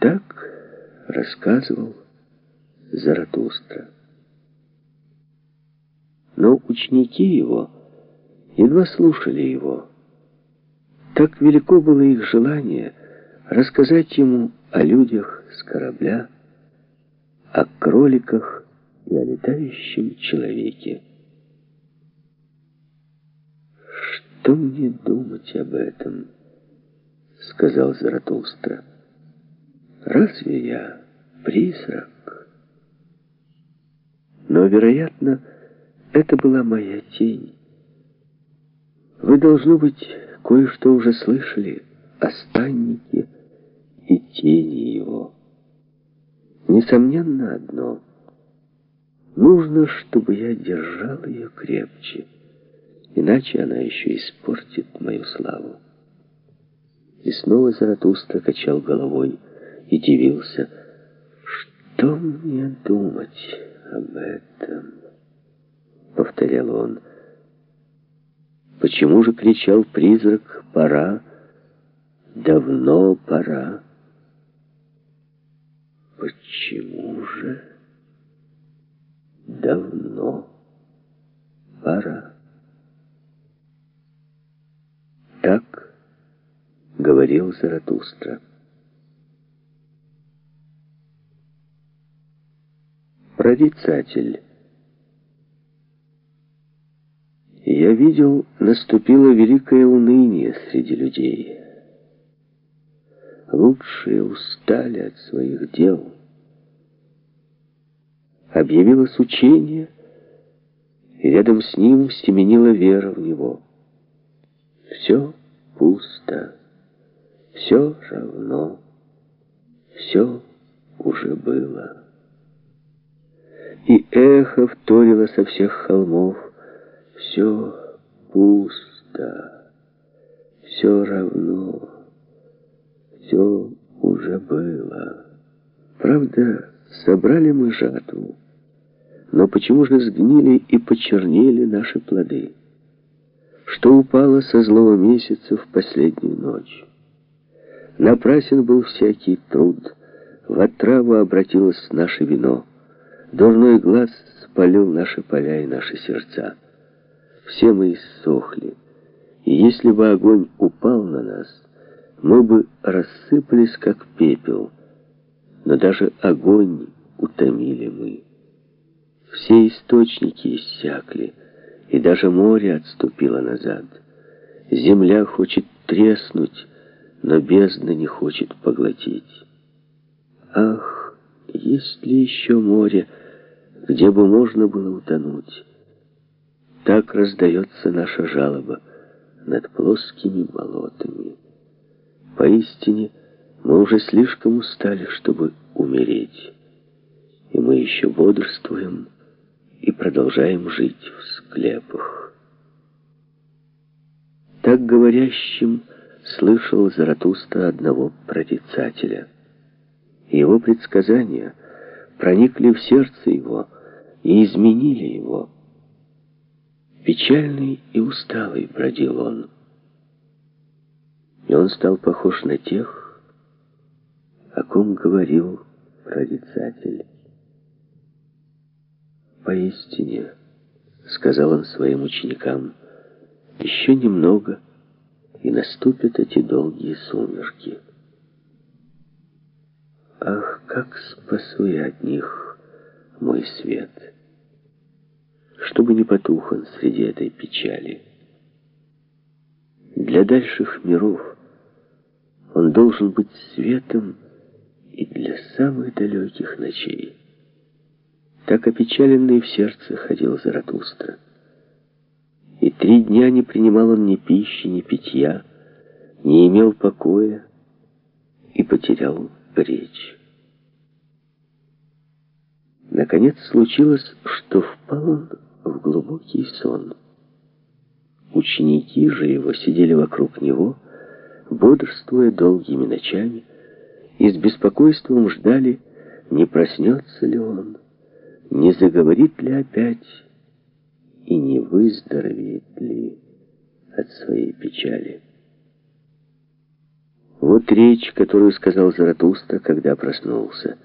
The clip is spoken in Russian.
Так рассказывал Заратустра. Но ученики его едва слушали его. Так велико было их желание рассказать ему о людях с корабля, о кроликах и о летающем человеке. «Что мне думать об этом?» — сказал Заратустра. «Разве я призрак?» Но, вероятно, это была моя тень. Вы, должно быть, кое-что уже слышали о станнике и тени его. Несомненно одно. Нужно, чтобы я держал ее крепче, иначе она еще испортит мою славу. И снова Заратустра качал головой и дивился, что мне думать об этом, повторял он. Почему же кричал призрак «Пора! Давно пора!» Почему же давно пора? Так говорил Заратустра. Прорицатель. Я видел, наступило великое уныние среди людей. Лучшие устали от своих дел. Объявилось учение, и рядом с ним стеменила вера в него. Все пусто, все равно, все уже было. И эхо вторило со всех холмов, все пусто, все равно, все уже было. Правда, собрали мы жатву, но почему же сгнили и почернели наши плоды? Что упало со злого месяца в последнюю ночь? Напрасен был всякий труд, в отраву обратилось наше вино. Дурной глаз спалил наши поля и наши сердца. Все мы иссохли, и если бы огонь упал на нас, мы бы рассыпались, как пепел. Но даже огонь утомили мы. Все источники иссякли, и даже море отступило назад. Земля хочет треснуть, но бездна не хочет поглотить. Ах, есть ли еще море, где бы можно было утонуть? Так раздается наша жалоба над плоскими болотами. Поистине, мы уже слишком устали, чтобы умереть. И мы еще бодрствуем и продолжаем жить в склепах. Так говорящим слышал Заратустра одного прорицателя. Его предсказания проникли в сердце его и изменили его. Печальный и усталый бродил он. И он стал похож на тех, о ком говорил прорицатель. «Поистине», — сказал он своим ученикам, — «еще немного, и наступят эти долгие сумерки». Ах, как спасу я от них мой свет, чтобы не потух он среди этой печали. Для дальших миров он должен быть светом и для самых далеких ночей. Так опечаленный в сердце ходил Заратустра. И три дня не принимал он ни пищи, ни питья, не имел покоя и потерял речь. Наконец случилось, что впал он в глубокий сон. Ученики же его сидели вокруг него, бодрствуя долгими ночами, и с беспокойством ждали, не проснется ли он, не заговорит ли опять и не выздоровеет ли от своей печали. Вот речь, которую сказал Заратустра, когда проснулся.